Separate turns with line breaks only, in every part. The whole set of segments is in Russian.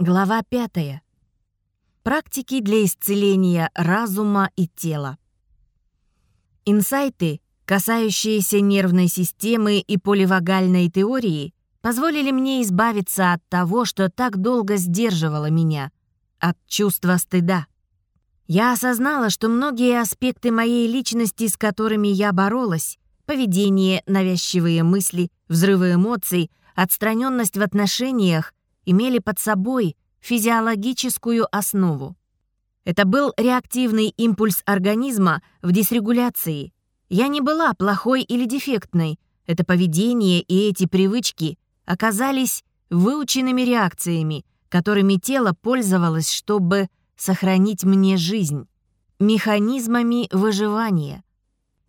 Глава 5. Практики для исцеления разума и тела. Инсайты, касающиеся нервной системы и поливагальной теории, позволили мне избавиться от того, что так долго сдерживало меня, от чувства стыда. Я осознала, что многие аспекты моей личности, с которыми я боролась, поведение, навязчивые мысли, взрывы эмоций, отстраненность в отношениях, имели под собой физиологическую основу. Это был реактивный импульс организма в дисрегуляции. Я не была плохой или дефектной. Это поведение и эти привычки оказались выученными реакциями, которыми тело пользовалось, чтобы сохранить мне жизнь, механизмами выживания.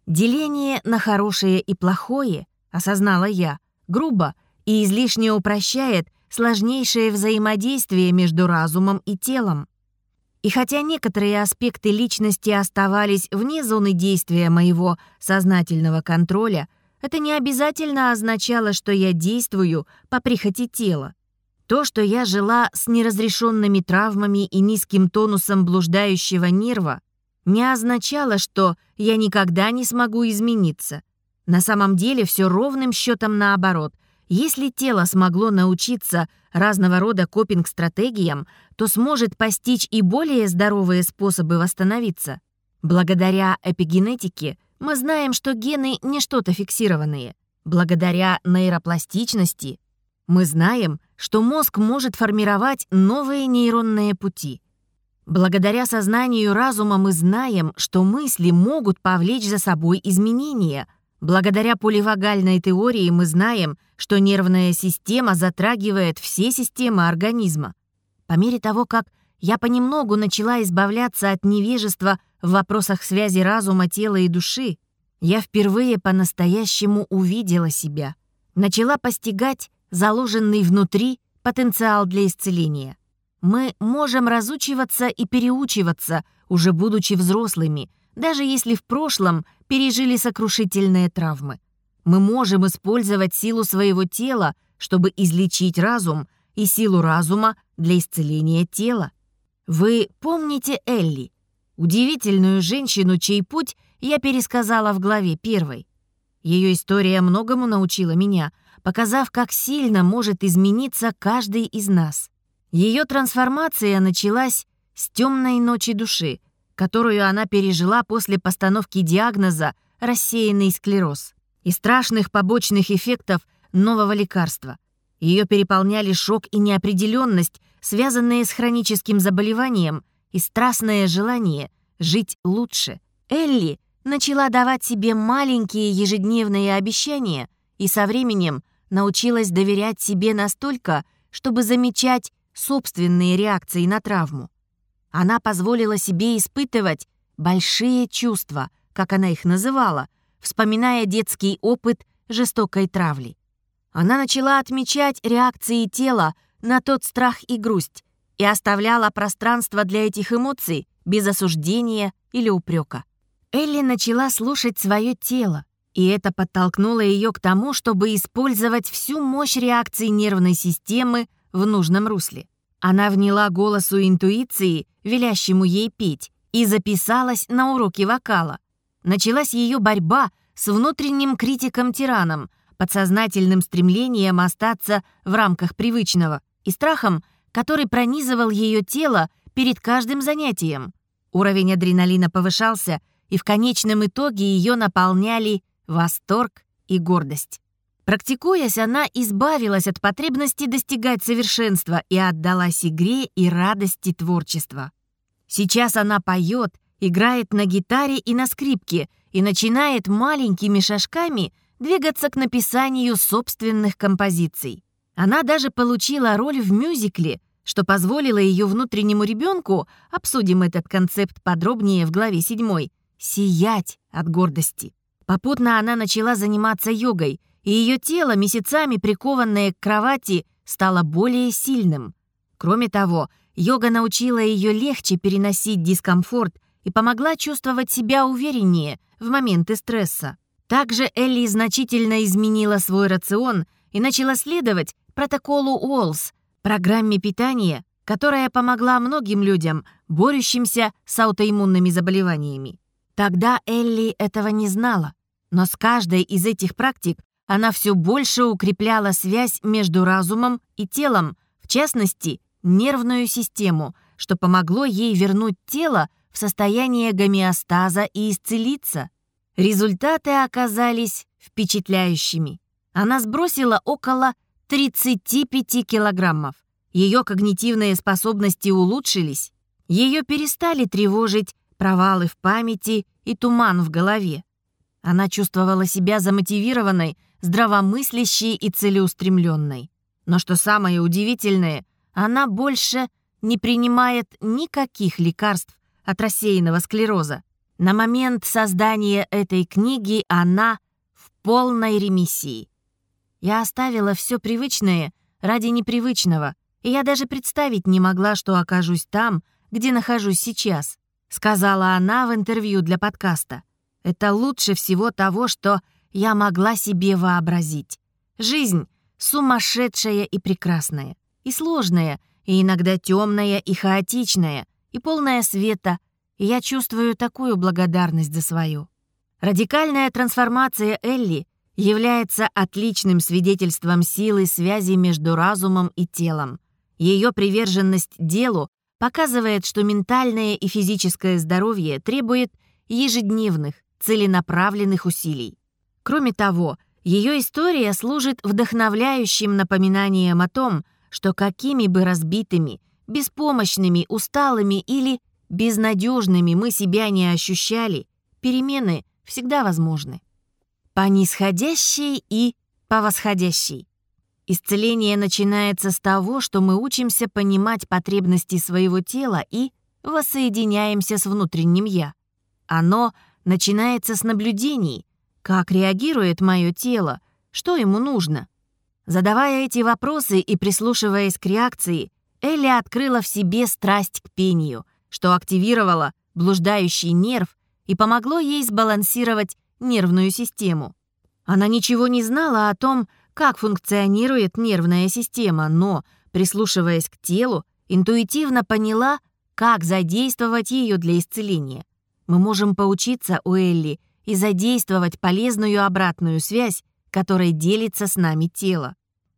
Деление на хорошее и плохое, осознала я, грубо и излишне упрощает сложнейшее взаимодействие между разумом и телом. И хотя некоторые аспекты личности оставались вне зоны действия моего сознательного контроля, это не обязательно означало, что я действую по прихоти тела. То, что я жила с неразрешенными травмами и низким тонусом блуждающего нерва, не означало, что я никогда не смогу измениться. На самом деле все ровным счетом наоборот — если тело смогло научиться разного рода копинг-стратегиям, то сможет постичь и более здоровые способы восстановиться. Благодаря эпигенетике мы знаем, что гены не что-то фиксированные. Благодаря нейропластичности мы знаем, что мозг может формировать новые нейронные пути. Благодаря сознанию разума мы знаем, что мысли могут повлечь за собой изменения – Благодаря поливагальной теории мы знаем, что нервная система затрагивает все системы организма. По мере того, как я понемногу начала избавляться от невежества в вопросах связи разума, тела и души, я впервые по-настоящему увидела себя, начала постигать заложенный внутри потенциал для исцеления. Мы можем разучиваться и переучиваться, уже будучи взрослыми, даже если в прошлом пережили сокрушительные травмы. Мы можем использовать силу своего тела, чтобы излечить разум, и силу разума для исцеления тела. Вы помните Элли, удивительную женщину, чей путь я пересказала в главе первой. Ее история многому научила меня, показав, как сильно может измениться каждый из нас. Ее трансформация началась с темной ночи души, которую она пережила после постановки диагноза «рассеянный склероз» и страшных побочных эффектов нового лекарства. Ее переполняли шок и неопределенность, связанные с хроническим заболеванием, и страстное желание жить лучше. Элли начала давать себе маленькие ежедневные обещания и со временем научилась доверять себе настолько, чтобы замечать собственные реакции на травму. Она позволила себе испытывать большие чувства, как она их называла, вспоминая детский опыт жестокой травли. Она начала отмечать реакции тела на тот страх и грусть и оставляла пространство для этих эмоций без осуждения или упрека. Элли начала слушать свое тело, и это подтолкнуло ее к тому, чтобы использовать всю мощь реакции нервной системы в нужном русле. Она вняла голосу интуиции, велящему ей петь, и записалась на уроки вокала. Началась ее борьба с внутренним критиком-тираном, подсознательным стремлением остаться в рамках привычного и страхом, который пронизывал ее тело перед каждым занятием. Уровень адреналина повышался, и в конечном итоге ее наполняли восторг и гордость. Практикуясь, она избавилась от потребности достигать совершенства и отдалась игре и радости творчества. Сейчас она поет, играет на гитаре и на скрипке и начинает маленькими шажками двигаться к написанию собственных композиций. Она даже получила роль в мюзикле, что позволило ее внутреннему ребенку, обсудим этот концепт подробнее в главе 7, сиять от гордости. Попутно она начала заниматься йогой, и ее тело, месяцами прикованное к кровати, стало более сильным. Кроме того, йога научила ее легче переносить дискомфорт и помогла чувствовать себя увереннее в моменты стресса. Также Элли значительно изменила свой рацион и начала следовать протоколу Уолс, программе питания, которая помогла многим людям, борющимся с аутоиммунными заболеваниями. Тогда Элли этого не знала, но с каждой из этих практик она все больше укрепляла связь между разумом и телом, в частности, нервную систему, что помогло ей вернуть тело в состояние гомеостаза и исцелиться. Результаты оказались впечатляющими. Она сбросила около 35 килограммов. Ее когнитивные способности улучшились. Ее перестали тревожить провалы в памяти и туман в голове. Она чувствовала себя замотивированной, здравомыслящей и целеустремленной. Но что самое удивительное, она больше не принимает никаких лекарств от рассеянного склероза. На момент создания этой книги она в полной ремиссии. Я оставила все привычное ради непривычного, и я даже представить не могла, что окажусь там, где нахожусь сейчас, сказала она в интервью для подкаста. Это лучше всего того, что я могла себе вообразить. Жизнь сумасшедшая и прекрасная, и сложная, и иногда темная и хаотичная, и полная света, и я чувствую такую благодарность за свою. Радикальная трансформация Элли является отличным свидетельством силы связи между разумом и телом. Ее приверженность делу показывает, что ментальное и физическое здоровье требует ежедневных, целенаправленных усилий. Кроме того, ее история служит вдохновляющим напоминанием о том, что какими бы разбитыми, беспомощными, усталыми или безнадежными мы себя не ощущали, перемены всегда возможны. По нисходящей и по восходящей. Исцеление начинается с того, что мы учимся понимать потребности своего тела и воссоединяемся с внутренним «я». Оно начинается с наблюдений, как реагирует мое тело, что ему нужно. Задавая эти вопросы и прислушиваясь к реакции, Элли открыла в себе страсть к пению, что активировало блуждающий нерв и помогло ей сбалансировать нервную систему. Она ничего не знала о том, как функционирует нервная система, но, прислушиваясь к телу, интуитивно поняла, как задействовать ее для исцеления. Мы можем поучиться у Элли и задействовать полезную обратную связь, которой делится с нами тело.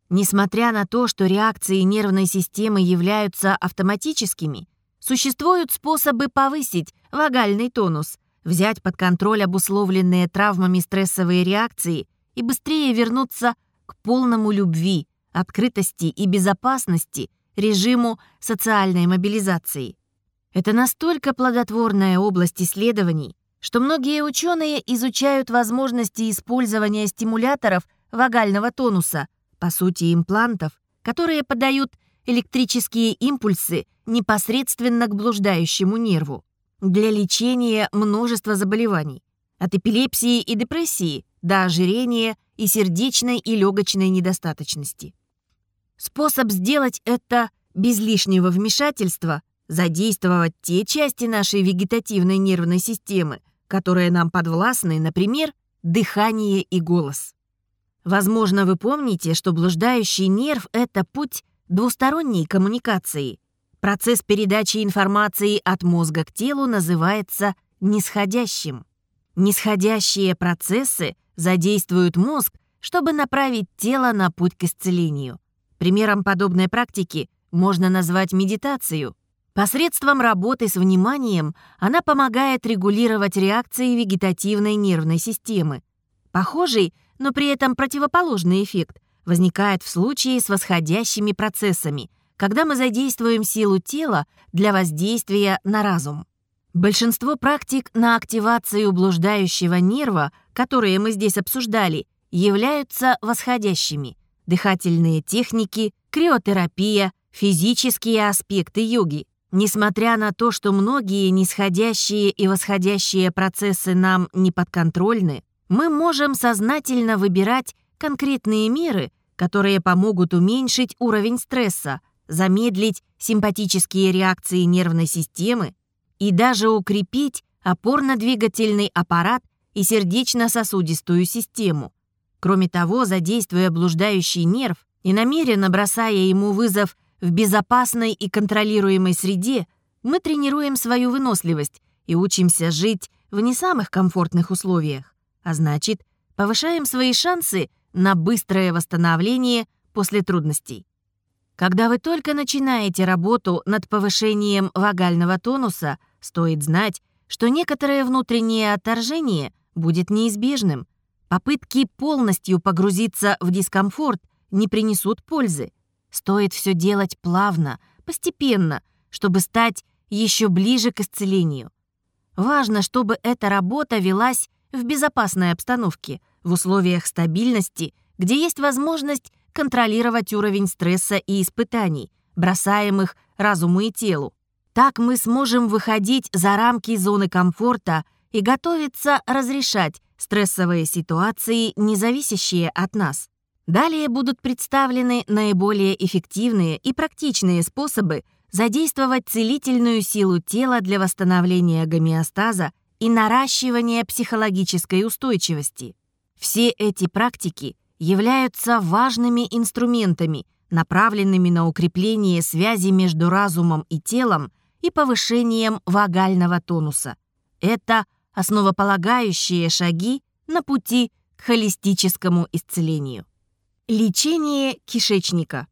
Несмотря на то, что реакции нервной системы являются автоматическими, существуют способы повысить вагальный тонус, взять под контроль обусловленные травмами стрессовые реакции и быстрее вернуться к полному любви, открытости и безопасности режиму социальной мобилизации. Это настолько плодотворная область исследований, что многие ученые изучают возможности использования стимуляторов вагального тонуса, по сути имплантов, которые подают электрические импульсы непосредственно к блуждающему нерву для лечения множества заболеваний, от эпилепсии и депрессии до ожирения и сердечной и легочной недостаточности. Способ сделать это без лишнего вмешательства – задействовать те части нашей вегетативной нервной системы, которые нам подвластны, например, дыхание и голос. Возможно, вы помните, что блуждающий нерв – это путь двусторонней коммуникации. Процесс передачи информации от мозга к телу называется нисходящим. Нисходящие процессы задействуют мозг, чтобы направить тело на путь к исцелению. Примером подобной практики можно назвать медитацию. Посредством работы с вниманием она помогает регулировать реакции вегетативной нервной системы. Похожий, но при этом противоположный эффект возникает в случае с восходящими процессами, когда мы задействуем силу тела для воздействия на разум. Большинство практик на активацию блуждающего нерва, которые мы здесь обсуждали, являются восходящими. Дыхательные техники, криотерапия, физические аспекты йоги. Несмотря на то, что многие нисходящие и восходящие процессы нам не подконтрольны, мы можем сознательно выбирать конкретные меры, которые помогут уменьшить уровень стресса, замедлить симпатические реакции нервной системы и даже укрепить опорно-двигательный аппарат и сердечно-сосудистую систему. Кроме того, задействуя блуждающий нерв и намеренно бросая ему вызов в безопасной и контролируемой среде мы тренируем свою выносливость и учимся жить в не самых комфортных условиях, а значит, повышаем свои шансы на быстрое восстановление после трудностей. Когда вы только начинаете работу над повышением вагального тонуса, стоит знать, что некоторое внутреннее отторжение будет неизбежным. Попытки полностью погрузиться в дискомфорт не принесут пользы. Стоит все делать плавно, постепенно, чтобы стать еще ближе к исцелению. Важно, чтобы эта работа велась в безопасной обстановке, в условиях стабильности, где есть возможность контролировать уровень стресса и испытаний, бросаемых разуму и телу. Так мы сможем выходить за рамки зоны комфорта и готовиться разрешать стрессовые ситуации, не зависящие от нас. Далее будут представлены наиболее эффективные и практичные способы задействовать целительную силу тела для восстановления гомеостаза и наращивания психологической устойчивости. Все эти практики являются важными инструментами, направленными на укрепление связи между разумом и телом и повышением вагального тонуса. Это основополагающие шаги на пути к холистическому исцелению. Лечение кишечника.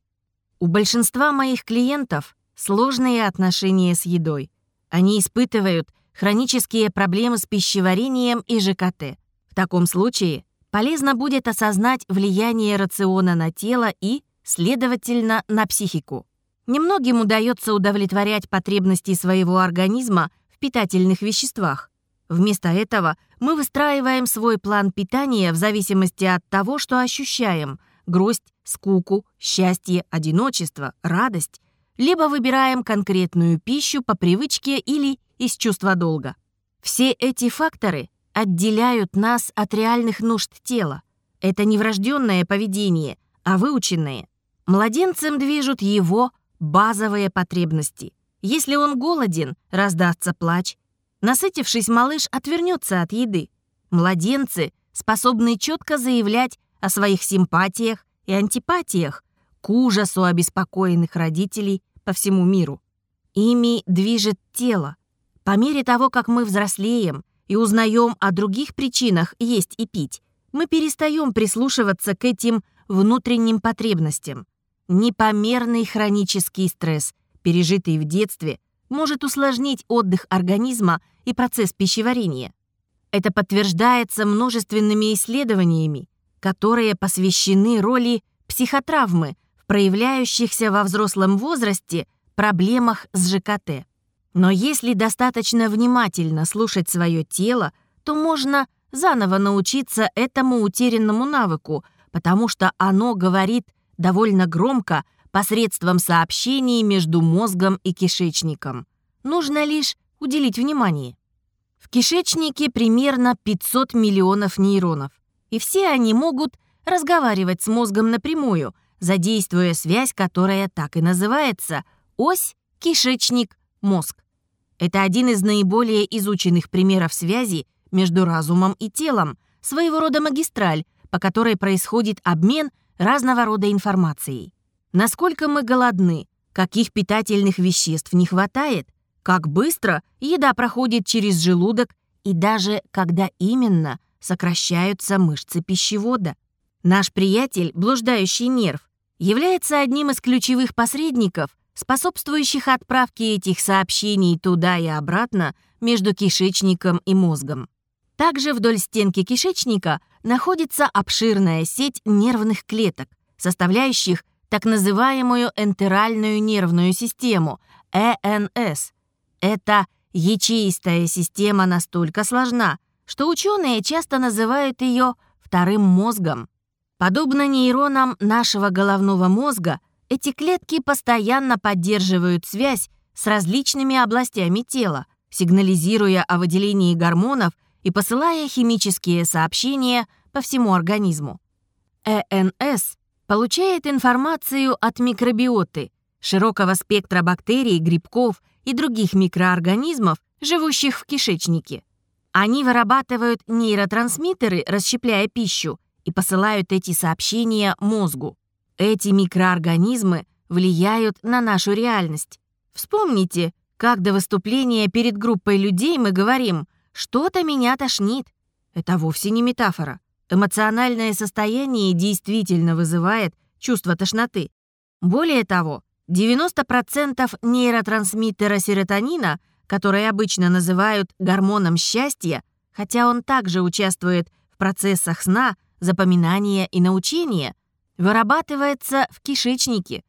У большинства моих клиентов сложные отношения с едой. Они испытывают хронические проблемы с пищеварением и ЖКТ. В таком случае полезно будет осознать влияние рациона на тело и, следовательно, на психику. Немногим удается удовлетворять потребности своего организма в питательных веществах. Вместо этого мы выстраиваем свой план питания в зависимости от того, что ощущаем – грусть, скуку, счастье, одиночество, радость, либо выбираем конкретную пищу по привычке или из чувства долга. Все эти факторы отделяют нас от реальных нужд тела. Это не врожденное поведение, а выученное. Младенцем движут его базовые потребности. Если он голоден, раздастся плач. Насытившись, малыш отвернется от еды. Младенцы способны четко заявлять о своих симпатиях и антипатиях к ужасу обеспокоенных родителей по всему миру. Ими движет тело. По мере того, как мы взрослеем и узнаем о других причинах есть и пить, мы перестаем прислушиваться к этим внутренним потребностям. Непомерный хронический стресс, пережитый в детстве, может усложнить отдых организма и процесс пищеварения. Это подтверждается множественными исследованиями, которые посвящены роли психотравмы в проявляющихся во взрослом возрасте проблемах с ЖКТ. Но если достаточно внимательно слушать свое тело, то можно заново научиться этому утерянному навыку, потому что оно говорит довольно громко посредством сообщений между мозгом и кишечником. Нужно лишь уделить внимание. В кишечнике примерно 500 миллионов нейронов, и все они могут разговаривать с мозгом напрямую, задействуя связь, которая так и называется «ось кишечник-мозг». Это один из наиболее изученных примеров связи между разумом и телом, своего рода магистраль, по которой происходит обмен разного рода информацией. Насколько мы голодны, каких питательных веществ не хватает, как быстро еда проходит через желудок и даже когда именно сокращаются мышцы пищевода. Наш приятель, блуждающий нерв, является одним из ключевых посредников, способствующих отправке этих сообщений туда и обратно между кишечником и мозгом. Также вдоль стенки кишечника находится обширная сеть нервных клеток, составляющих так называемую энтеральную нервную систему, ЭНС. Эта ячеистая система настолько сложна, что ученые часто называют ее вторым мозгом. Подобно нейронам нашего головного мозга, эти клетки постоянно поддерживают связь с различными областями тела, сигнализируя о выделении гормонов и посылая химические сообщения по всему организму. ЭНС получает информацию от микробиоты, широкого спектра бактерий, грибков и других микроорганизмов, живущих в кишечнике. Они вырабатывают нейротрансмиттеры, расщепляя пищу, и посылают эти сообщения мозгу. Эти микроорганизмы влияют на нашу реальность. Вспомните, как до выступления перед группой людей мы говорим «что-то меня тошнит». Это вовсе не метафора. Эмоциональное состояние действительно вызывает чувство тошноты. Более того, 90% нейротрансмиттера серотонина, который обычно называют гормоном счастья, хотя он также участвует в процессах сна, запоминания и научения, вырабатывается в кишечнике.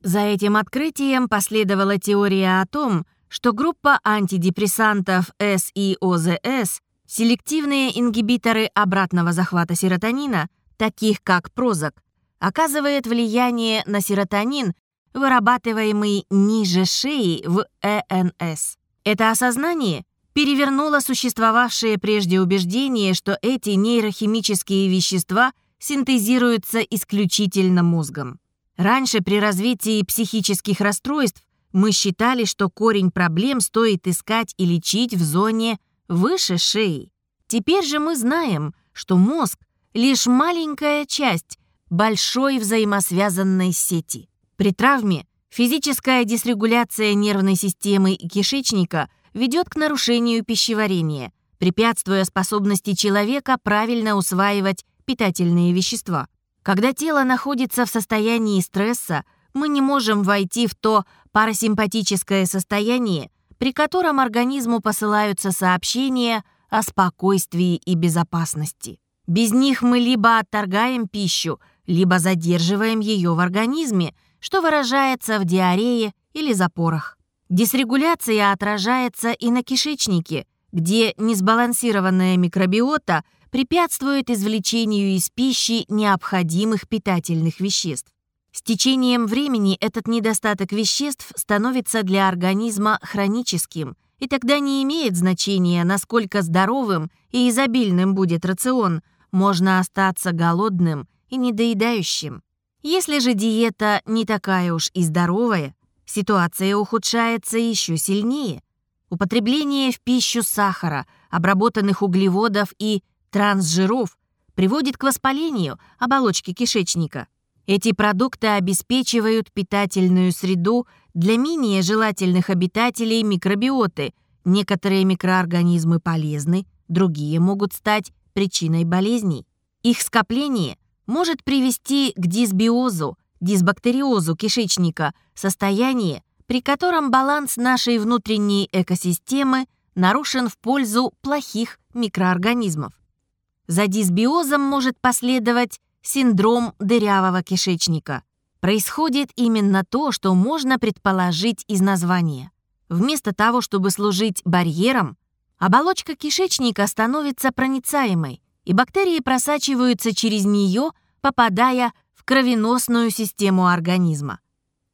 За этим открытием последовала теория о том, что группа антидепрессантов СИОЗС, селективные ингибиторы обратного захвата серотонина, таких как Прозак, оказывает влияние на серотонин, вырабатываемый ниже шеи в ЭНС. Это осознание перевернуло существовавшее прежде убеждение, что эти нейрохимические вещества синтезируются исключительно мозгом. Раньше при развитии психических расстройств мы считали, что корень проблем стоит искать и лечить в зоне выше шеи. Теперь же мы знаем, что мозг — лишь маленькая часть большой взаимосвязанной сети. При травме физическая дисрегуляция нервной системы и кишечника ведет к нарушению пищеварения, препятствуя способности человека правильно усваивать питательные вещества. Когда тело находится в состоянии стресса, мы не можем войти в то парасимпатическое состояние, при котором организму посылаются сообщения о спокойствии и безопасности. Без них мы либо отторгаем пищу, либо задерживаем ее в организме, что выражается в диарее или запорах. Дисрегуляция отражается и на кишечнике, где несбалансированная микробиота препятствует извлечению из пищи необходимых питательных веществ. С течением времени этот недостаток веществ становится для организма хроническим, и тогда не имеет значения, насколько здоровым и изобильным будет рацион, можно остаться голодным и недоедающим. Если же диета не такая уж и здоровая, ситуация ухудшается еще сильнее. Употребление в пищу сахара, обработанных углеводов и трансжиров приводит к воспалению оболочки кишечника. Эти продукты обеспечивают питательную среду для менее желательных обитателей микробиоты. Некоторые микроорганизмы полезны, другие могут стать причиной болезней. Их скопление может привести к дисбиозу, дисбактериозу кишечника, состояние, при котором баланс нашей внутренней экосистемы нарушен в пользу плохих микроорганизмов. За дисбиозом может последовать синдром дырявого кишечника. Происходит именно то, что можно предположить из названия. Вместо того, чтобы служить барьером, оболочка кишечника становится проницаемой, и бактерии просачиваются через нее, попадая в кровеносную систему организма.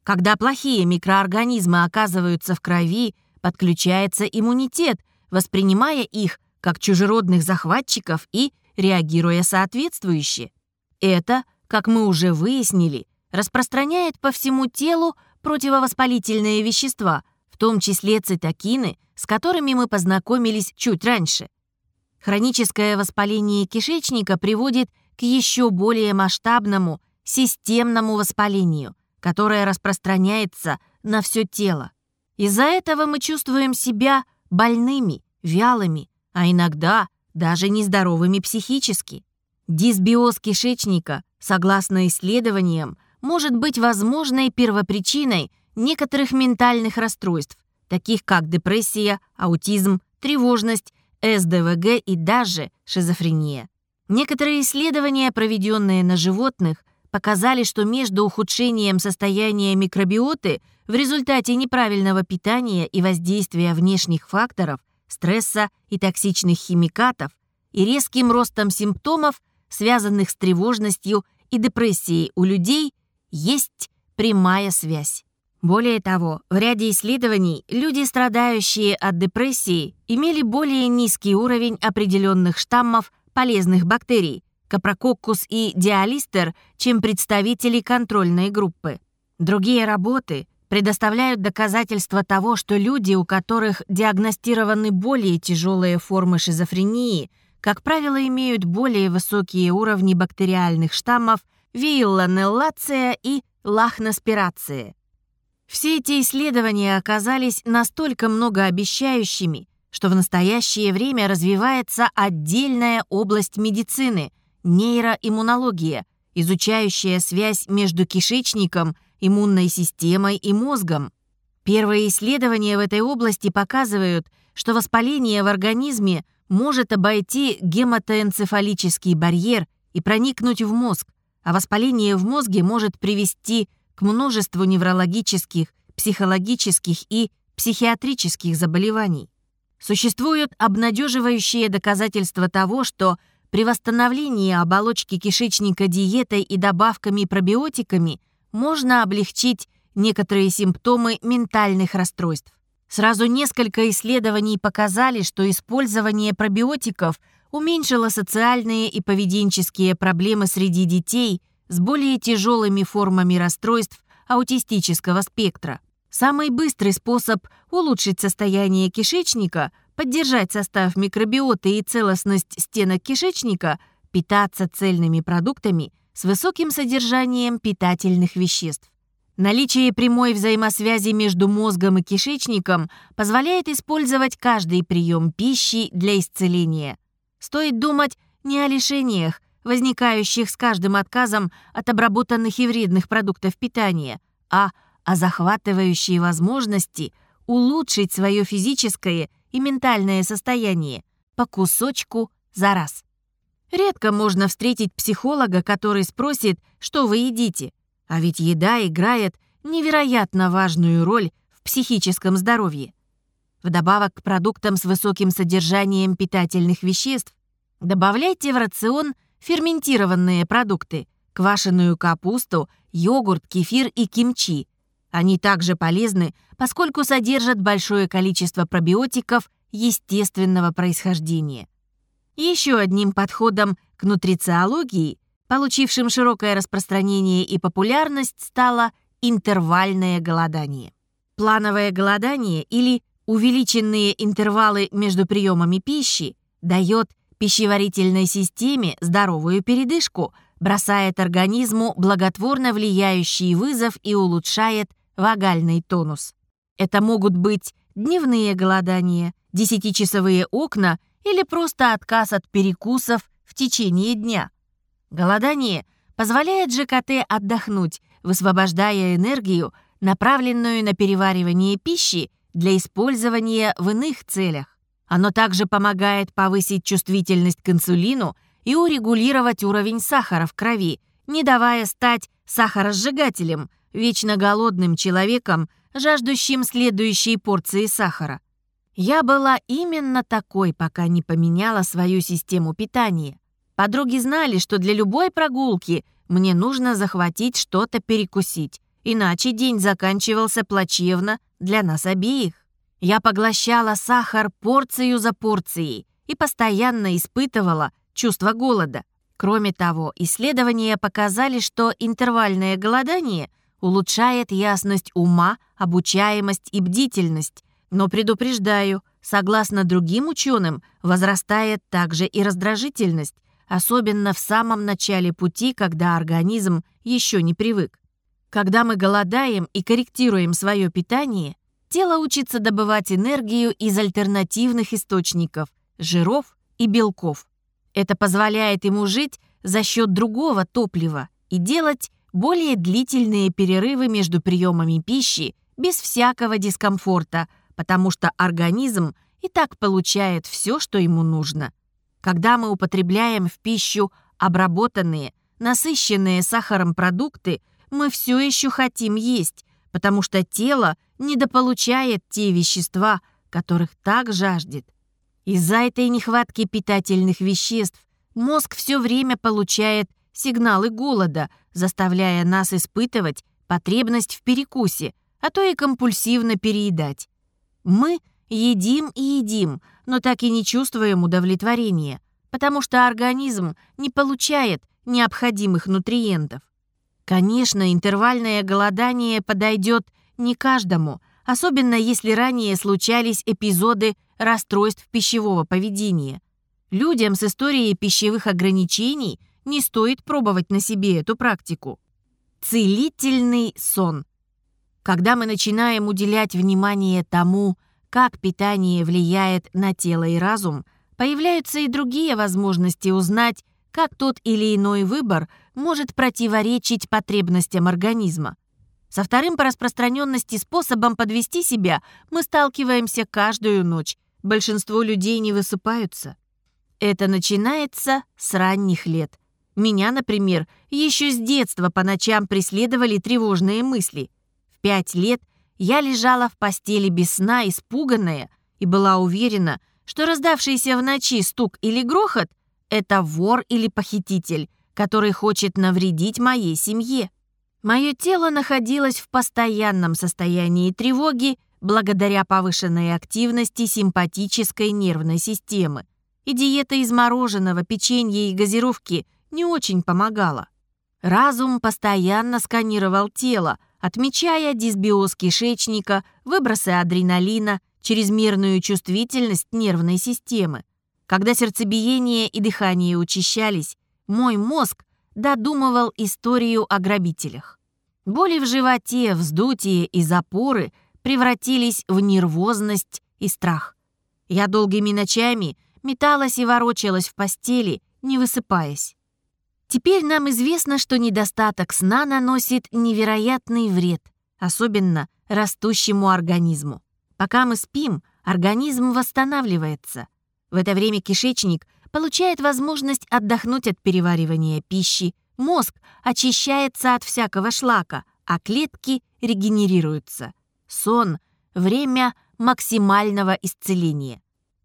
Когда плохие микроорганизмы оказываются в крови, подключается иммунитет, воспринимая их как чужеродных захватчиков и реагируя соответствующе. Это, как мы уже выяснили, распространяет по всему телу противовоспалительные вещества, в том числе цитокины, с которыми мы познакомились чуть раньше. Хроническое воспаление кишечника приводит к еще более масштабному системному воспалению, которое распространяется на все тело. Из-за этого мы чувствуем себя больными, вялыми, а иногда даже нездоровыми психически. Дисбиоз кишечника, согласно исследованиям, может быть возможной первопричиной некоторых ментальных расстройств, таких как депрессия, аутизм, тревожность СДВГ и даже шизофрения. Некоторые исследования, проведенные на животных, показали, что между ухудшением состояния микробиоты в результате неправильного питания и воздействия внешних факторов, стресса и токсичных химикатов и резким ростом симптомов, связанных с тревожностью и депрессией у людей, есть прямая связь. Более того, в ряде исследований люди, страдающие от депрессии, имели более низкий уровень определенных штаммов полезных бактерий, капрококкус и диалистер, чем представители контрольной группы. Другие работы предоставляют доказательства того, что люди, у которых диагностированы более тяжелые формы шизофрении, как правило, имеют более высокие уровни бактериальных штаммов виилланеллация и лахноспирация. Все эти исследования оказались настолько многообещающими, что в настоящее время развивается отдельная область медицины – нейроиммунология, изучающая связь между кишечником, иммунной системой и мозгом. Первые исследования в этой области показывают, что воспаление в организме может обойти гематоэнцефалический барьер и проникнуть в мозг, а воспаление в мозге может привести к множеству неврологических, психологических и психиатрических заболеваний. Существуют обнадеживающие доказательства того, что при восстановлении оболочки кишечника диетой и добавками-пробиотиками можно облегчить некоторые симптомы ментальных расстройств. Сразу несколько исследований показали, что использование пробиотиков уменьшило социальные и поведенческие проблемы среди детей с более тяжелыми формами расстройств аутистического спектра. Самый быстрый способ улучшить состояние кишечника, поддержать состав микробиоты и целостность стенок кишечника – питаться цельными продуктами с высоким содержанием питательных веществ. Наличие прямой взаимосвязи между мозгом и кишечником позволяет использовать каждый прием пищи для исцеления. Стоит думать не о лишениях, возникающих с каждым отказом от обработанных и вредных продуктов питания, а о захватывающей возможности улучшить свое физическое и ментальное состояние по кусочку за раз. Редко можно встретить психолога, который спросит, что вы едите – а ведь еда играет невероятно важную роль в психическом здоровье. Вдобавок к продуктам с высоким содержанием питательных веществ добавляйте в рацион ферментированные продукты, квашеную капусту, йогурт, кефир и кимчи. Они также полезны, поскольку содержат большое количество пробиотиков естественного происхождения. Еще одним подходом к нутрициологии Получившим широкое распространение и популярность стало интервальное голодание. Плановое голодание или увеличенные интервалы между приемами пищи дает пищеварительной системе здоровую передышку, бросает организму благотворно влияющий вызов и улучшает вагальный тонус. Это могут быть дневные голодания, десятичасовые окна или просто отказ от перекусов в течение дня. Голодание позволяет ЖКТ отдохнуть, высвобождая энергию, направленную на переваривание пищи для использования в иных целях. Оно также помогает повысить чувствительность к инсулину и урегулировать уровень сахара в крови, не давая стать сахаросжигателем, вечно голодным человеком, жаждущим следующей порции сахара. Я была именно такой, пока не поменяла свою систему питания. Подруги знали, что для любой прогулки мне нужно захватить что-то перекусить, иначе день заканчивался плачевно для нас обеих. Я поглощала сахар порцию за порцией и постоянно испытывала чувство голода. Кроме того, исследования показали, что интервальное голодание улучшает ясность ума, обучаемость и бдительность. Но предупреждаю, согласно другим ученым, возрастает также и раздражительность, особенно в самом начале пути, когда организм еще не привык. Когда мы голодаем и корректируем свое питание, тело учится добывать энергию из альтернативных источников – жиров и белков. Это позволяет ему жить за счет другого топлива и делать более длительные перерывы между приемами пищи без всякого дискомфорта, потому что организм и так получает все, что ему нужно – когда мы употребляем в пищу обработанные, насыщенные сахаром продукты, мы все еще хотим есть, потому что тело недополучает те вещества, которых так жаждет. Из-за этой нехватки питательных веществ мозг все время получает сигналы голода, заставляя нас испытывать потребность в перекусе, а то и компульсивно переедать. Мы едим и едим – но так и не чувствуем удовлетворения, потому что организм не получает необходимых нутриентов. Конечно, интервальное голодание подойдет не каждому, особенно если ранее случались эпизоды расстройств пищевого поведения. Людям с историей пищевых ограничений не стоит пробовать на себе эту практику. Целительный сон. Когда мы начинаем уделять внимание тому, как питание влияет на тело и разум, появляются и другие возможности узнать, как тот или иной выбор может противоречить потребностям организма. Со вторым по распространенности способом подвести себя мы сталкиваемся каждую ночь. Большинство людей не высыпаются. Это начинается с ранних лет. Меня, например, еще с детства по ночам преследовали тревожные мысли. В пять лет я лежала в постели без сна, испуганная, и была уверена, что раздавшийся в ночи стук или грохот — это вор или похититель, который хочет навредить моей семье. Мое тело находилось в постоянном состоянии тревоги благодаря повышенной активности симпатической нервной системы, и диета из мороженого, печенья и газировки не очень помогала. Разум постоянно сканировал тело, отмечая дисбиоз кишечника, выбросы адреналина, чрезмерную чувствительность нервной системы. Когда сердцебиение и дыхание учащались, мой мозг додумывал историю о грабителях. Боли в животе, вздутие и запоры превратились в нервозность и страх. Я долгими ночами металась и ворочалась в постели, не высыпаясь. Теперь нам известно, что недостаток сна наносит невероятный вред, особенно растущему организму. Пока мы спим, организм восстанавливается. В это время кишечник получает возможность отдохнуть от переваривания пищи, мозг очищается от всякого шлака, а клетки регенерируются. Сон — время максимального исцеления.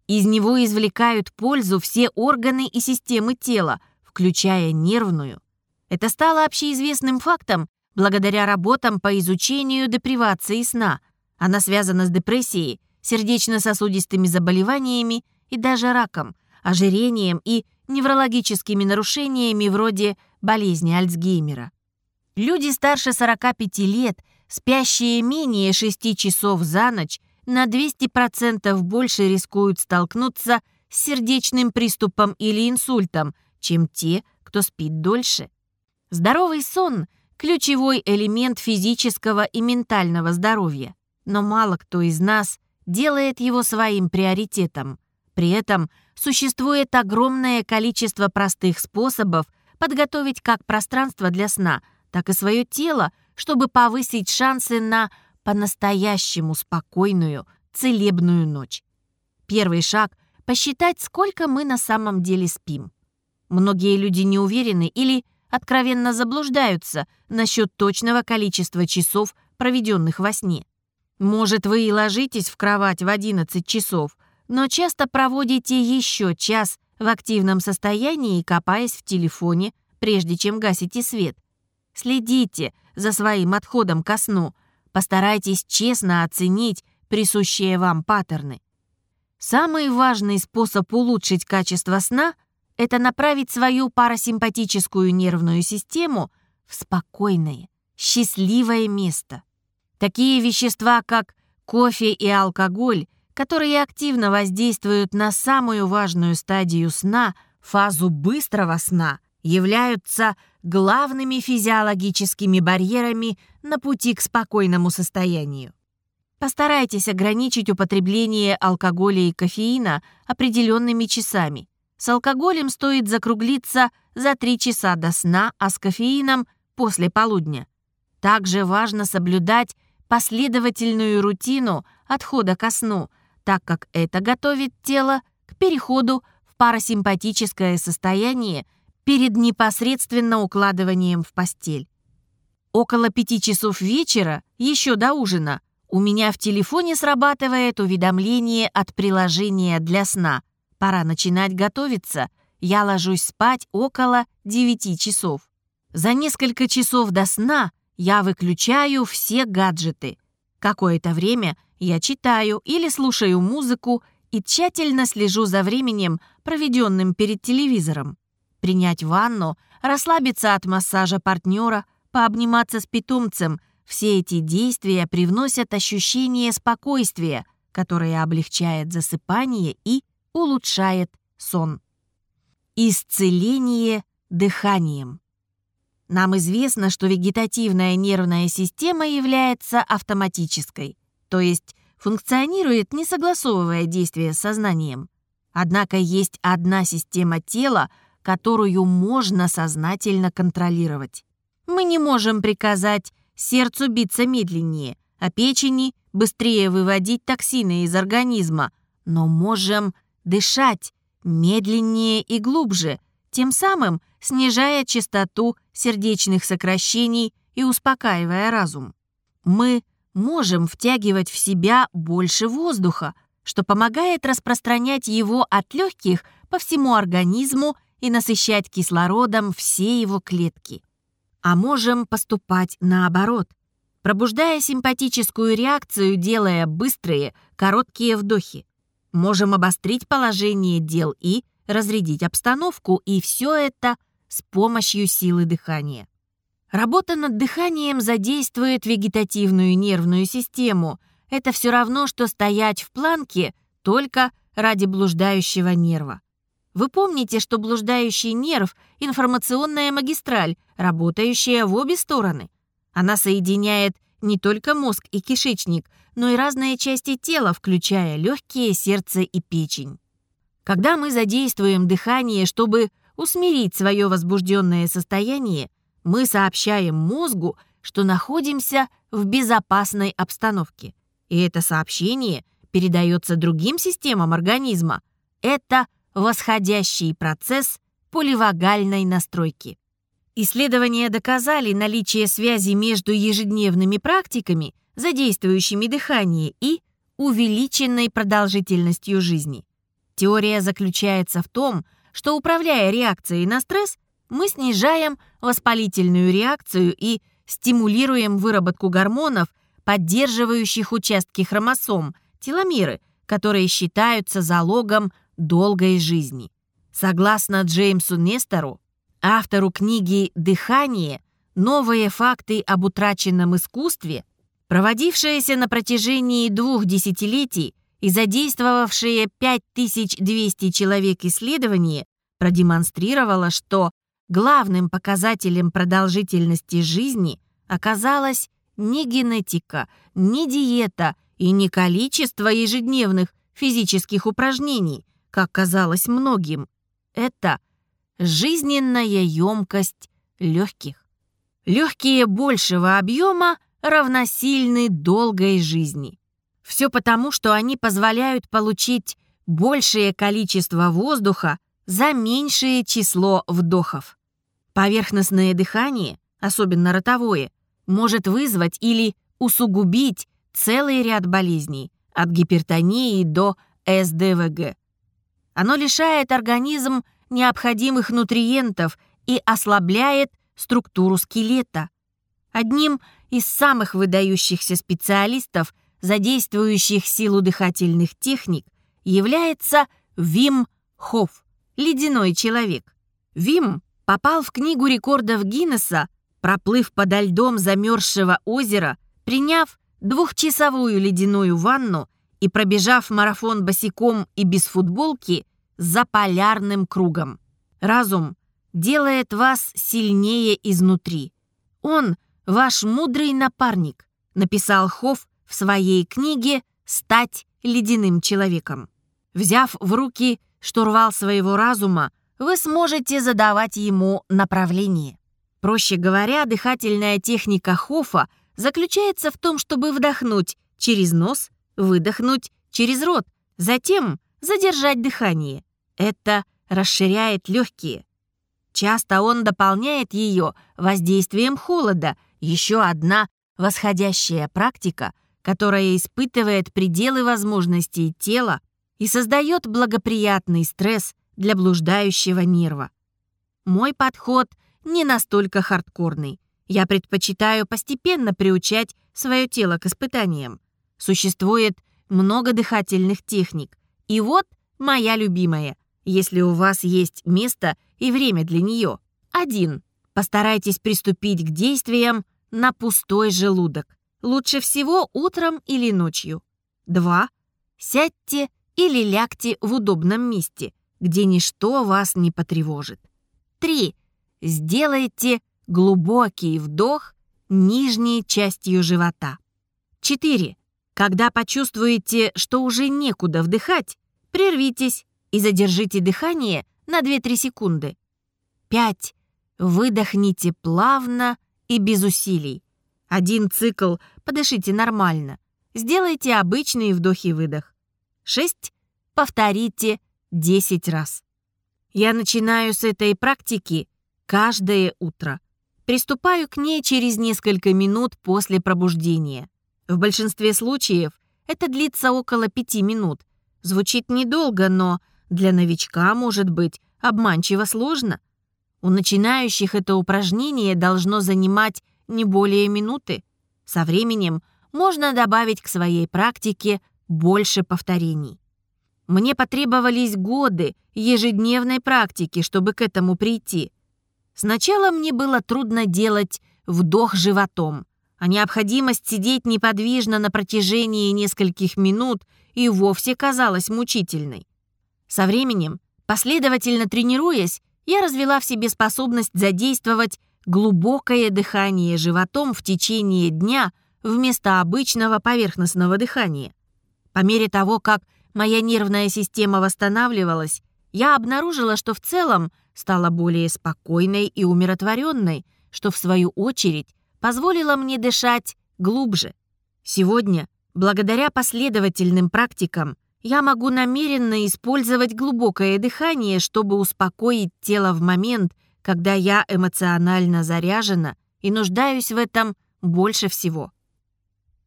Из него извлекают пользу все органы и системы тела — включая нервную. Это стало общеизвестным фактом благодаря работам по изучению депривации сна. Она связана с депрессией, сердечно-сосудистыми заболеваниями и даже раком, ожирением и неврологическими нарушениями вроде болезни Альцгеймера. Люди старше 45 лет, спящие менее 6 часов за ночь, на 200% больше рискуют столкнуться с сердечным приступом или инсультом, чем те, кто спит дольше. Здоровый сон – ключевой элемент физического и ментального здоровья, но мало кто из нас делает его своим приоритетом. При этом существует огромное количество простых способов подготовить как пространство для сна, так и свое тело, чтобы повысить шансы на по-настоящему спокойную, целебную ночь. Первый шаг – посчитать, сколько мы на самом деле спим. Многие люди не уверены или откровенно заблуждаются насчет точного количества часов, проведенных во сне. Может, вы и ложитесь в кровать в 11 часов, но часто проводите еще час в активном состоянии, копаясь в телефоне, прежде чем гасите свет. Следите за своим отходом ко сну. Постарайтесь честно оценить присущие вам паттерны. Самый важный способ улучшить качество сна — это направить свою парасимпатическую нервную систему в спокойное, счастливое место. Такие вещества, как кофе и алкоголь, которые активно воздействуют на самую важную стадию сна, фазу быстрого сна, являются главными физиологическими барьерами на пути к спокойному состоянию. Постарайтесь ограничить употребление алкоголя и кофеина определенными часами. С алкоголем стоит закруглиться за 3 часа до сна, а с кофеином – после полудня. Также важно соблюдать последовательную рутину отхода ко сну, так как это готовит тело к переходу в парасимпатическое состояние перед непосредственно укладыванием в постель. Около пяти часов вечера, еще до ужина, у меня в телефоне срабатывает уведомление от приложения для сна – Пора начинать готовиться. Я ложусь спать около 9 часов. За несколько часов до сна я выключаю все гаджеты. Какое-то время я читаю или слушаю музыку и тщательно слежу за временем, проведенным перед телевизором. Принять ванну, расслабиться от массажа партнера, пообниматься с питомцем – все эти действия привносят ощущение спокойствия, которое облегчает засыпание и улучшает сон. Исцеление дыханием. Нам известно, что вегетативная нервная система является автоматической, то есть функционирует, не согласовывая действия с сознанием. Однако есть одна система тела, которую можно сознательно контролировать. Мы не можем приказать сердцу биться медленнее, а печени быстрее выводить токсины из организма, но можем дышать медленнее и глубже, тем самым снижая частоту сердечных сокращений и успокаивая разум. Мы можем втягивать в себя больше воздуха, что помогает распространять его от легких по всему организму и насыщать кислородом все его клетки. А можем поступать наоборот, пробуждая симпатическую реакцию, делая быстрые, короткие вдохи. Можем обострить положение дел и разрядить обстановку, и все это с помощью силы дыхания. Работа над дыханием задействует вегетативную нервную систему. Это все равно, что стоять в планке только ради блуждающего нерва. Вы помните, что блуждающий нерв — информационная магистраль, работающая в обе стороны. Она соединяет не только мозг и кишечник, но и разные части тела, включая легкие, сердце и печень. Когда мы задействуем дыхание, чтобы усмирить свое возбужденное состояние, мы сообщаем мозгу, что находимся в безопасной обстановке. И это сообщение передается другим системам организма. Это восходящий процесс поливагальной настройки. Исследования доказали наличие связи между ежедневными практиками, задействующими дыхание, и увеличенной продолжительностью жизни. Теория заключается в том, что управляя реакцией на стресс, мы снижаем воспалительную реакцию и стимулируем выработку гормонов, поддерживающих участки хромосом, теломеры, которые считаются залогом долгой жизни. Согласно Джеймсу Нестору, автору книги «Дыхание. Новые факты об утраченном искусстве», проводившееся на протяжении двух десятилетий и задействовавшее 5200 человек исследования, продемонстрировало, что главным показателем продолжительности жизни оказалась не генетика, не диета и не количество ежедневных физических упражнений, как казалось многим. Это жизненная емкость легких. Легкие большего объема равносильны долгой жизни. Все потому, что они позволяют получить большее количество воздуха за меньшее число вдохов. Поверхностное дыхание, особенно ротовое, может вызвать или усугубить целый ряд болезней, от гипертонии до СДВГ. Оно лишает организм необходимых нутриентов и ослабляет структуру скелета. Одним из самых выдающихся специалистов, задействующих силу дыхательных техник, является Вим Хофф, ледяной человек. Вим попал в книгу рекордов Гиннесса, проплыв подо льдом замерзшего озера, приняв двухчасовую ледяную ванну и пробежав марафон босиком и без футболки за полярным кругом. Разум делает вас сильнее изнутри. Он — ваш мудрый напарник, написал Хофф в своей книге «Стать ледяным человеком». Взяв в руки штурвал своего разума, вы сможете задавать ему направление. Проще говоря, дыхательная техника Хоффа заключается в том, чтобы вдохнуть через нос, выдохнуть через рот, затем задержать дыхание. Это расширяет легкие. Часто он дополняет ее воздействием холода, еще одна восходящая практика, которая испытывает пределы возможностей тела и создает благоприятный стресс для блуждающего нерва. Мой подход не настолько хардкорный. Я предпочитаю постепенно приучать свое тело к испытаниям. Существует много дыхательных техник. И вот моя любимая, если у вас есть место и время для нее. Один. Постарайтесь приступить к действиям на пустой желудок. Лучше всего утром или ночью. Два. Сядьте или лягте в удобном месте, где ничто вас не потревожит. Три. Сделайте глубокий вдох нижней частью живота. 4. Когда почувствуете, что уже некуда вдыхать, прервитесь и задержите дыхание на 2-3 секунды. 5. Выдохните плавно и без усилий. Один цикл подышите нормально. Сделайте обычный вдох-выдох. 6. Повторите 10 раз. Я начинаю с этой практики каждое утро. Приступаю к ней через несколько минут после пробуждения. В большинстве случаев это длится около 5 минут. Звучит недолго, но для новичка может быть обманчиво сложно. У начинающих это упражнение должно занимать не более минуты. Со временем можно добавить к своей практике больше повторений. Мне потребовались годы ежедневной практики, чтобы к этому прийти. Сначала мне было трудно делать вдох животом, а необходимость сидеть неподвижно на протяжении нескольких минут и вовсе казалась мучительной. Со временем, последовательно тренируясь, я развела в себе способность задействовать глубокое дыхание животом в течение дня вместо обычного поверхностного дыхания. По мере того, как моя нервная система восстанавливалась, я обнаружила, что в целом стала более спокойной и умиротворенной, что в свою очередь позволило мне дышать глубже. Сегодня, благодаря последовательным практикам, я могу намеренно использовать глубокое дыхание, чтобы успокоить тело в момент, когда я эмоционально заряжена и нуждаюсь в этом больше всего.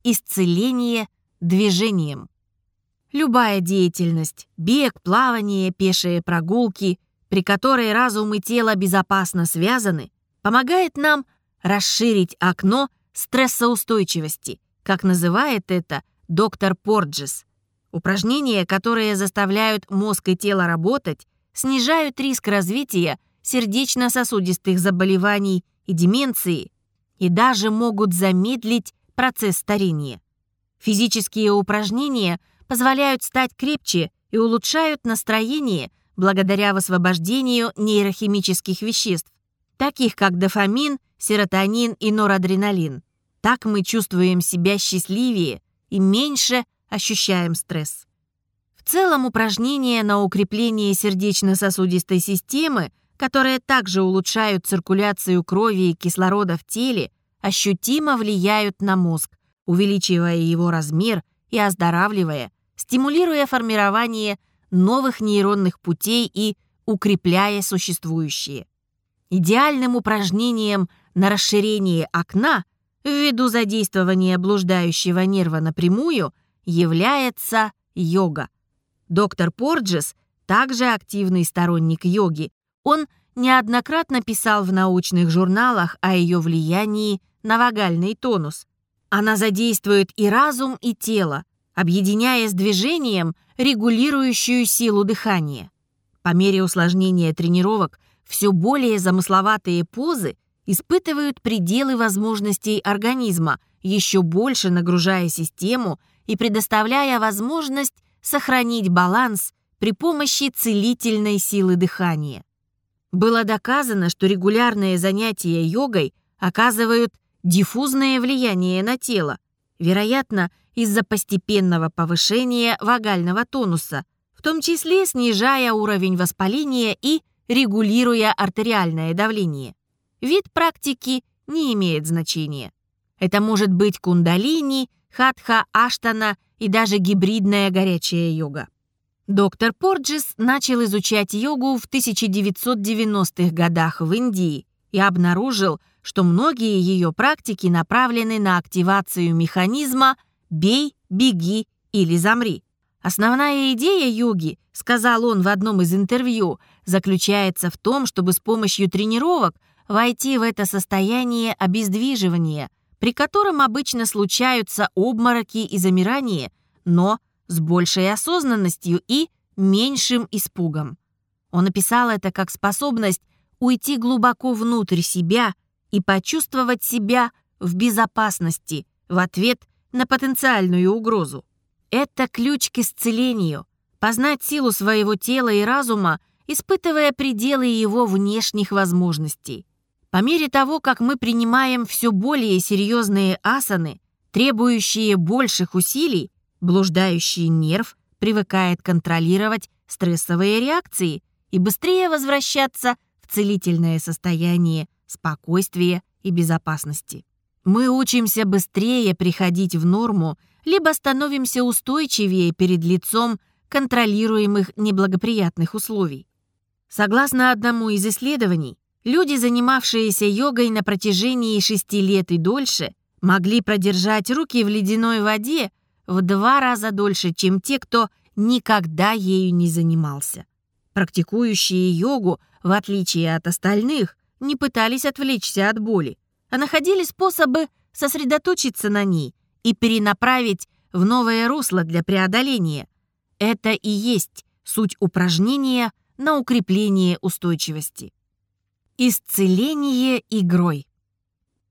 Исцеление движением. Любая деятельность – бег, плавание, пешие прогулки, при которой разум и тело безопасно связаны, помогает нам расширить окно стрессоустойчивости, как называет это доктор Порджес. Упражнения, которые заставляют мозг и тело работать, снижают риск развития сердечно-сосудистых заболеваний и деменции и даже могут замедлить процесс старения. Физические упражнения позволяют стать крепче и улучшают настроение благодаря высвобождению нейрохимических веществ, таких как дофамин, серотонин и норадреналин. Так мы чувствуем себя счастливее и меньше ощущаем стресс. В целом упражнения на укрепление сердечно-сосудистой системы, которые также улучшают циркуляцию крови и кислорода в теле, ощутимо влияют на мозг, увеличивая его размер и оздоравливая, стимулируя формирование новых нейронных путей и укрепляя существующие. Идеальным упражнением на расширение окна ввиду задействования блуждающего нерва напрямую является йога. Доктор Порджес также активный сторонник йоги. Он неоднократно писал в научных журналах о ее влиянии на вагальный тонус. Она задействует и разум, и тело, объединяя с движением регулирующую силу дыхания. По мере усложнения тренировок все более замысловатые позы испытывают пределы возможностей организма, еще больше нагружая систему и предоставляя возможность сохранить баланс при помощи целительной силы дыхания. Было доказано, что регулярные занятия йогой оказывают диффузное влияние на тело, вероятно, из-за постепенного повышения вагального тонуса, в том числе снижая уровень воспаления и регулируя артериальное давление. Вид практики не имеет значения. Это может быть кундалини, хатха, аштана и даже гибридная горячая йога. Доктор Порджис начал изучать йогу в 1990-х годах в Индии и обнаружил, что многие ее практики направлены на активацию механизма «бей, беги или замри». Основная идея йоги, сказал он в одном из интервью, заключается в том, чтобы с помощью тренировок войти в это состояние обездвиживания, при котором обычно случаются обмороки и замирание, но с большей осознанностью и меньшим испугом. Он описал это как способность уйти глубоко внутрь себя и почувствовать себя в безопасности в ответ на потенциальную угрозу. Это ключ к исцелению, познать силу своего тела и разума, испытывая пределы его внешних возможностей. По мере того, как мы принимаем все более серьезные асаны, требующие больших усилий, блуждающий нерв привыкает контролировать стрессовые реакции и быстрее возвращаться в целительное состояние спокойствия и безопасности. Мы учимся быстрее приходить в норму, либо становимся устойчивее перед лицом контролируемых неблагоприятных условий. Согласно одному из исследований, люди, занимавшиеся йогой на протяжении шести лет и дольше, могли продержать руки в ледяной воде в два раза дольше, чем те, кто никогда ею не занимался. Практикующие йогу, в отличие от остальных, не пытались отвлечься от боли, а находили способы сосредоточиться на ней и перенаправить в новое русло для преодоления. Это и есть суть упражнения на укрепление устойчивости. Исцеление игрой.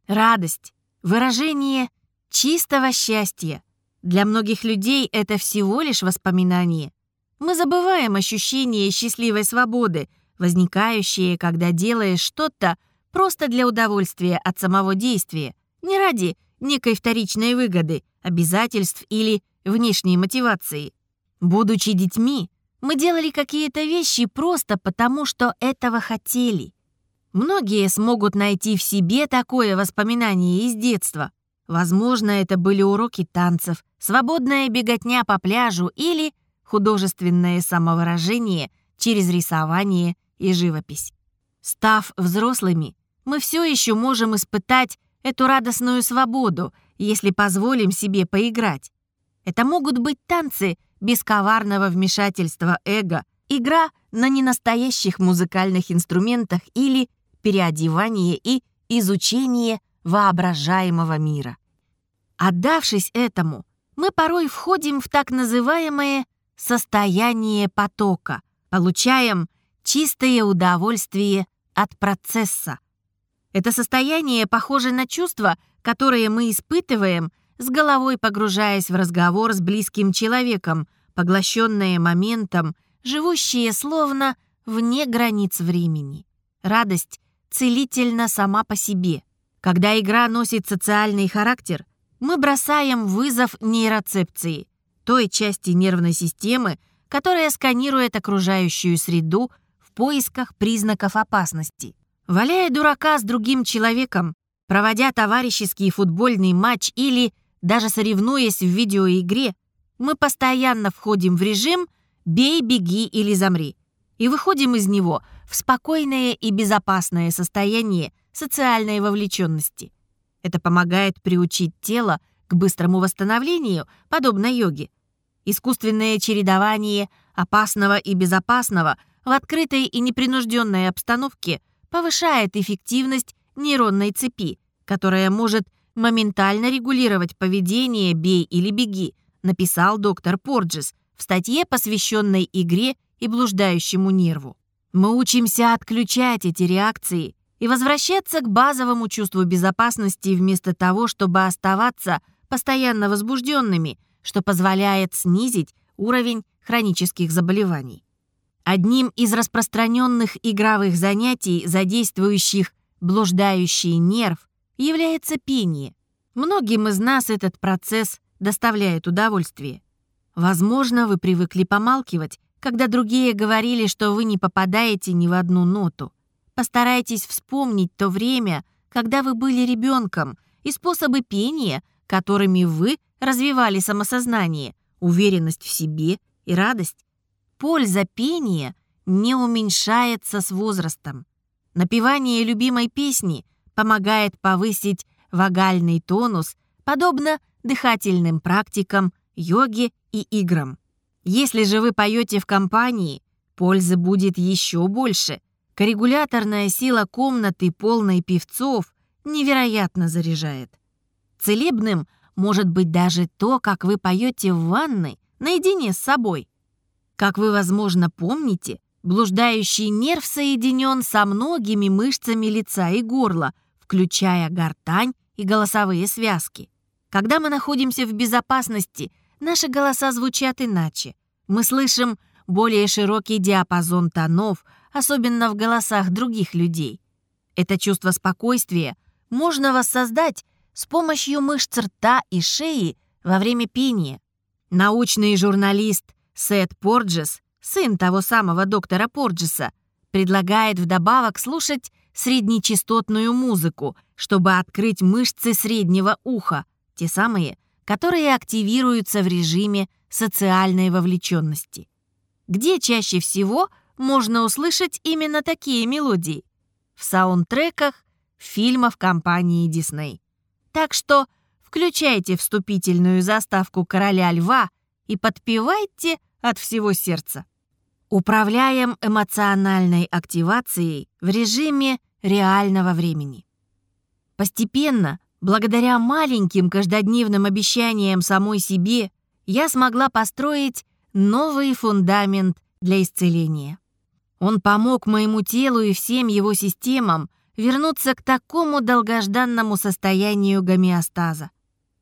Радость, выражение чистого счастья. Для многих людей это всего лишь воспоминание. Мы забываем ощущение счастливой свободы, возникающее, когда делаешь что-то просто для удовольствия от самого действия, не ради некой вторичной выгоды, обязательств или внешней мотивации. Будучи детьми, мы делали какие-то вещи просто потому, что этого хотели. Многие смогут найти в себе такое воспоминание из детства. Возможно, это были уроки танцев, свободная беготня по пляжу или художественное самовыражение через рисование и живопись. Став взрослыми, мы все еще можем испытать эту радостную свободу, если позволим себе поиграть. Это могут быть танцы без коварного вмешательства эго, игра на ненастоящих музыкальных инструментах или переодевание и изучение воображаемого мира. Отдавшись этому, мы порой входим в так называемое состояние потока, получаем чистое удовольствие от процесса. Это состояние похоже на чувство, которое мы испытываем, с головой погружаясь в разговор с близким человеком, поглощенное моментом, живущее словно вне границ времени. Радость целительна сама по себе. Когда игра носит социальный характер, мы бросаем вызов нейроцепции, той части нервной системы, которая сканирует окружающую среду поисках признаков опасности. Валяя дурака с другим человеком, проводя товарищеский футбольный матч или даже соревнуясь в видеоигре, мы постоянно входим в режим «бей, беги или замри» и выходим из него в спокойное и безопасное состояние социальной вовлеченности. Это помогает приучить тело к быстрому восстановлению, подобно йоге. Искусственное чередование опасного и безопасного в открытой и непринужденной обстановке – повышает эффективность нейронной цепи, которая может моментально регулировать поведение «бей или беги», написал доктор Порджес в статье, посвященной игре и блуждающему нерву. Мы учимся отключать эти реакции и возвращаться к базовому чувству безопасности вместо того, чтобы оставаться постоянно возбужденными, что позволяет снизить уровень хронических заболеваний. Одним из распространенных игровых занятий, задействующих блуждающий нерв, является пение. Многим из нас этот процесс доставляет удовольствие. Возможно, вы привыкли помалкивать, когда другие говорили, что вы не попадаете ни в одну ноту. Постарайтесь вспомнить то время, когда вы были ребенком, и способы пения, которыми вы развивали самосознание, уверенность в себе и радость польза пения не уменьшается с возрастом. Напевание любимой песни помогает повысить вагальный тонус, подобно дыхательным практикам, йоге и играм. Если же вы поете в компании, пользы будет еще больше. Коррегуляторная сила комнаты, полной певцов, невероятно заряжает. Целебным может быть даже то, как вы поете в ванной наедине с собой. Как вы, возможно, помните, блуждающий нерв соединен со многими мышцами лица и горла, включая гортань и голосовые связки. Когда мы находимся в безопасности, наши голоса звучат иначе. Мы слышим более широкий диапазон тонов, особенно в голосах других людей. Это чувство спокойствия можно воссоздать с помощью мышц рта и шеи во время пения. Научный журналист Сет Порджес, сын того самого доктора Порджеса, предлагает вдобавок слушать среднечастотную музыку, чтобы открыть мышцы среднего уха, те самые, которые активируются в режиме социальной вовлеченности. Где чаще всего можно услышать именно такие мелодии? В саундтреках фильмов компании Disney. Так что включайте вступительную заставку «Короля льва» и подпевайте от всего сердца. Управляем эмоциональной активацией в режиме реального времени. Постепенно, благодаря маленьким каждодневным обещаниям самой себе, я смогла построить новый фундамент для исцеления. Он помог моему телу и всем его системам вернуться к такому долгожданному состоянию гомеостаза.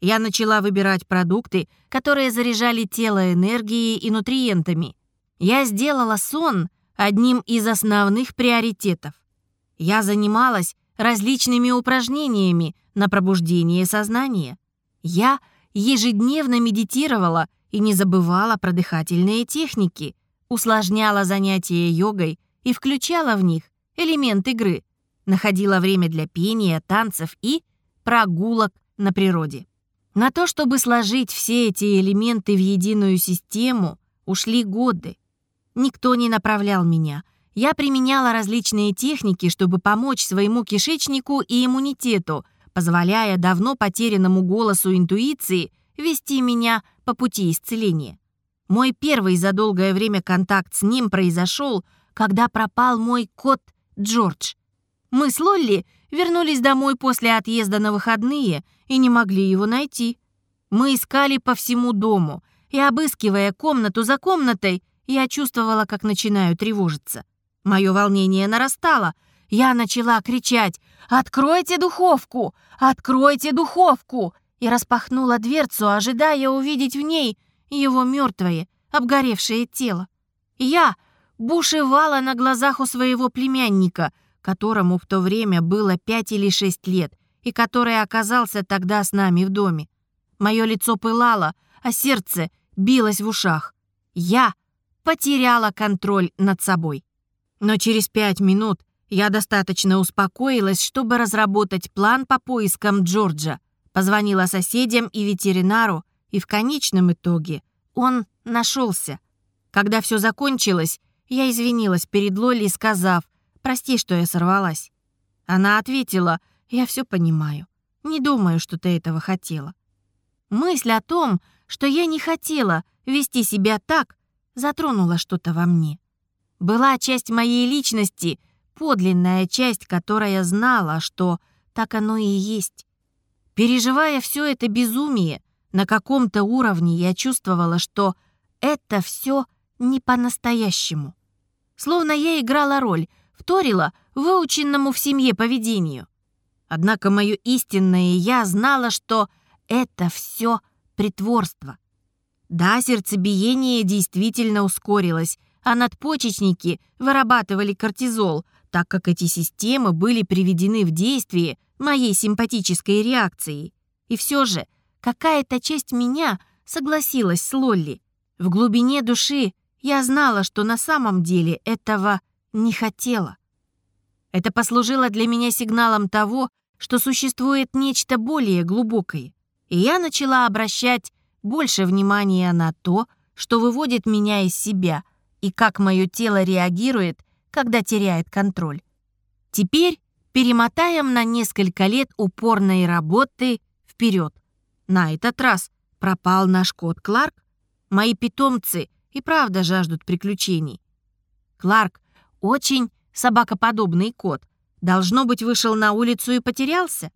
Я начала выбирать продукты, которые заряжали тело энергией и нутриентами, я сделала сон одним из основных приоритетов. Я занималась различными упражнениями на пробуждение сознания. Я ежедневно медитировала и не забывала про дыхательные техники, усложняла занятия йогой и включала в них элемент игры, находила время для пения, танцев и прогулок на природе. На то, чтобы сложить все эти элементы в единую систему, ушли годы. Никто не направлял меня. Я применяла различные техники, чтобы помочь своему кишечнику и иммунитету, позволяя давно потерянному голосу интуиции вести меня по пути исцеления. Мой первый за долгое время контакт с ним произошел, когда пропал мой кот Джордж. Мы с Лолли вернулись домой после отъезда на выходные и не могли его найти. Мы искали по всему дому и, обыскивая комнату за комнатой, я чувствовала, как начинаю тревожиться. Мое волнение нарастало. Я начала кричать «Откройте духовку! Откройте духовку!» и распахнула дверцу, ожидая увидеть в ней его мертвое, обгоревшее тело. Я бушевала на глазах у своего племянника, которому в то время было пять или шесть лет, и который оказался тогда с нами в доме. Мое лицо пылало, а сердце билось в ушах. Я потеряла контроль над собой. Но через пять минут я достаточно успокоилась, чтобы разработать план по поискам Джорджа. Позвонила соседям и ветеринару, и в конечном итоге он нашелся. Когда все закончилось, я извинилась перед Лоли, сказав, «Прости, что я сорвалась». Она ответила, «Я все понимаю. Не думаю, что ты этого хотела». Мысль о том, что я не хотела вести себя так, затронуло что-то во мне. Была часть моей личности, подлинная часть, которая знала, что так оно и есть. Переживая все это безумие, на каком-то уровне я чувствовала, что это все не по-настоящему. Словно я играла роль, вторила выученному в семье поведению. Однако мое истинное «я» знала, что это все притворство. Да, сердцебиение действительно ускорилось, а надпочечники вырабатывали кортизол, так как эти системы были приведены в действие моей симпатической реакцией. И все же какая-то часть меня согласилась с Лолли. В глубине души я знала, что на самом деле этого не хотела. Это послужило для меня сигналом того, что существует нечто более глубокое, и я начала обращать больше внимания на то, что выводит меня из себя и как мое тело реагирует, когда теряет контроль. Теперь перемотаем на несколько лет упорной работы вперед. На этот раз пропал наш кот Кларк. Мои питомцы и правда жаждут приключений. Кларк очень собакоподобный кот. Должно быть, вышел на улицу и потерялся.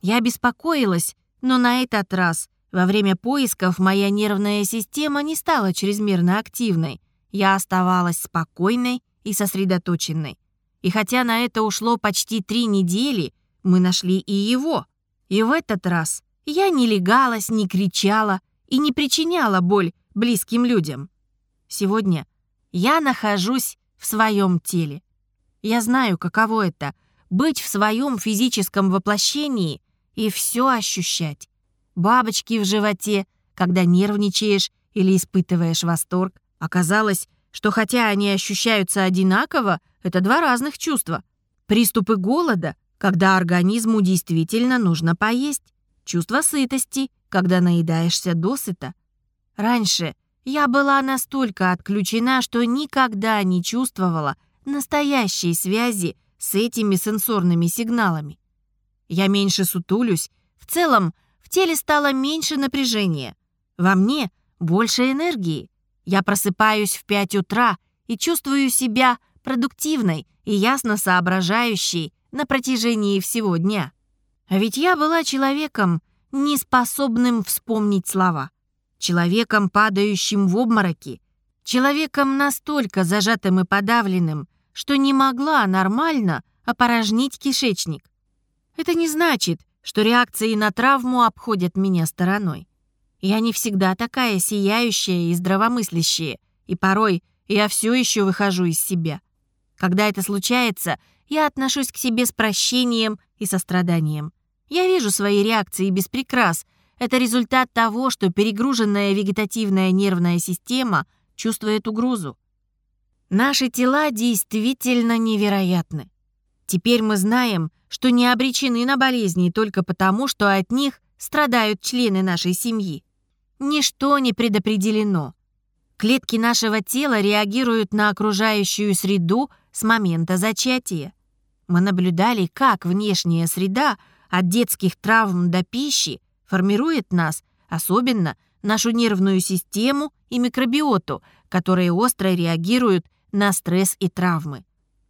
Я беспокоилась, но на этот раз во время поисков моя нервная система не стала чрезмерно активной. Я оставалась спокойной и сосредоточенной. И хотя на это ушло почти три недели, мы нашли и его. И в этот раз я не легалась, не кричала и не причиняла боль близким людям. Сегодня я нахожусь в своем теле. Я знаю, каково это быть в своем физическом воплощении и все ощущать. Бабочки в животе, когда нервничаешь или испытываешь восторг. Оказалось, что хотя они ощущаются одинаково, это два разных чувства. Приступы голода, когда организму действительно нужно поесть. Чувство сытости, когда наедаешься досыта. Раньше я была настолько отключена, что никогда не чувствовала настоящей связи с этими сенсорными сигналами. Я меньше сутулюсь, в целом в теле стало меньше напряжения. Во мне больше энергии. Я просыпаюсь в 5 утра и чувствую себя продуктивной и ясно соображающей на протяжении всего дня. А ведь я была человеком, не способным вспомнить слова, человеком, падающим в обмороки, человеком настолько зажатым и подавленным, что не могла нормально опорожнить кишечник. Это не значит, что реакции на травму обходят меня стороной. Я не всегда такая сияющая и здравомыслящая, и порой я все еще выхожу из себя. Когда это случается, я отношусь к себе с прощением и состраданием. Я вижу свои реакции без прикрас. Это результат того, что перегруженная вегетативная нервная система чувствует угрозу. Наши тела действительно невероятны. Теперь мы знаем, что не обречены на болезни только потому, что от них страдают члены нашей семьи. Ничто не предопределено. Клетки нашего тела реагируют на окружающую среду с момента зачатия. Мы наблюдали, как внешняя среда от детских травм до пищи формирует нас, особенно нашу нервную систему и микробиоту, которые остро реагируют на стресс и травмы.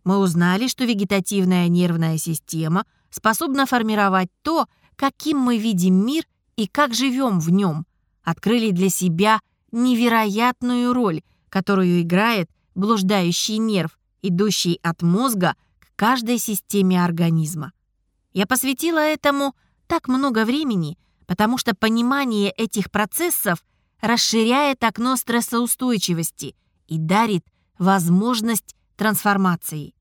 Мы узнали, что вегетативная нервная система способна формировать то, каким мы видим мир и как живем в нем. Открыли для себя невероятную роль, которую играет блуждающий нерв, идущий от мозга к каждой системе организма. Я посвятила этому так много времени, потому что понимание этих процессов расширяет окно стрессоустойчивости и дарит возможность трансформации.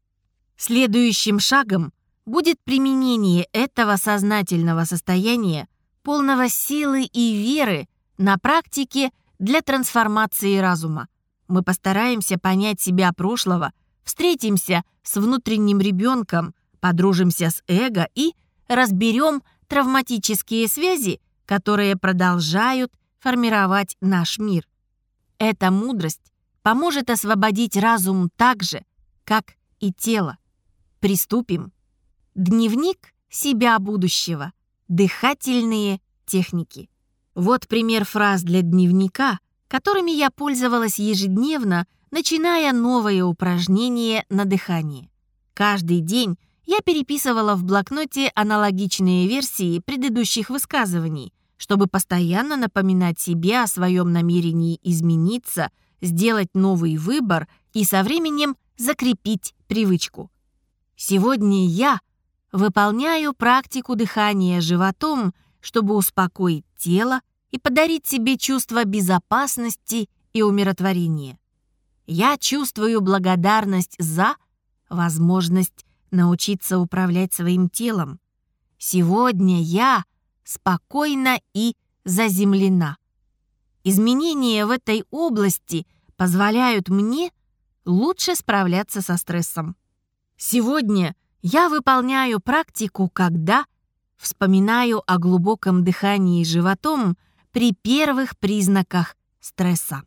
Следующим шагом будет применение этого сознательного состояния, полного силы и веры на практике для трансформации разума. Мы постараемся понять себя прошлого, встретимся с внутренним ребенком, подружимся с эго и разберем травматические связи, которые продолжают формировать наш мир. Эта мудрость поможет освободить разум так же, как и тело. Приступим. Дневник себя будущего. Дыхательные техники. Вот пример фраз для дневника, которыми я пользовалась ежедневно, начиная новое упражнение на дыхание. Каждый день я переписывала в блокноте аналогичные версии предыдущих высказываний, чтобы постоянно напоминать себе о своем намерении измениться, сделать новый выбор и со временем закрепить привычку. Сегодня я выполняю практику дыхания животом, чтобы успокоить тело и подарить себе чувство безопасности и умиротворения. Я чувствую благодарность за возможность научиться управлять своим телом. Сегодня я спокойна и заземлена. Изменения в этой области позволяют мне лучше справляться со стрессом. Сегодня я выполняю практику, когда вспоминаю о глубоком дыхании животом при первых признаках стресса.